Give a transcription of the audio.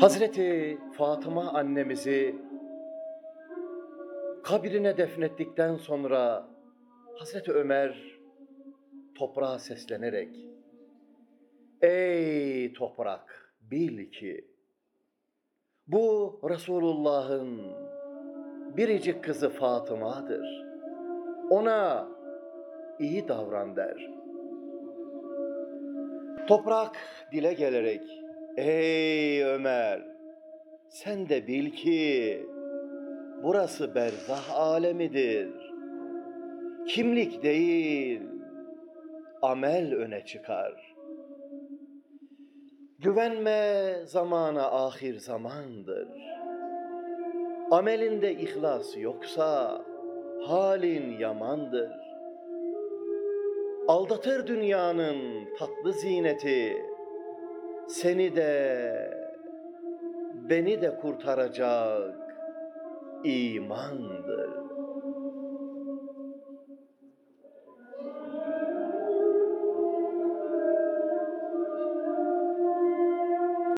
Hazreti Fatıma annemizi kabrine defnettikten sonra Hazreti Ömer toprağa seslenerek Ey toprak bil ki bu Resulullah'ın biricik kızı Fatıma'dır. Ona iyi davran der. Toprak dile gelerek Ey Ömer sen de bil ki burası berzah alemidir. Kimlik değil amel öne çıkar. Güvenme zamana ahir zamandır. Amelinde ihlas yoksa halin yamandır. Aldatır dünyanın tatlı zineti, seni de beni de kurtaracak imandır.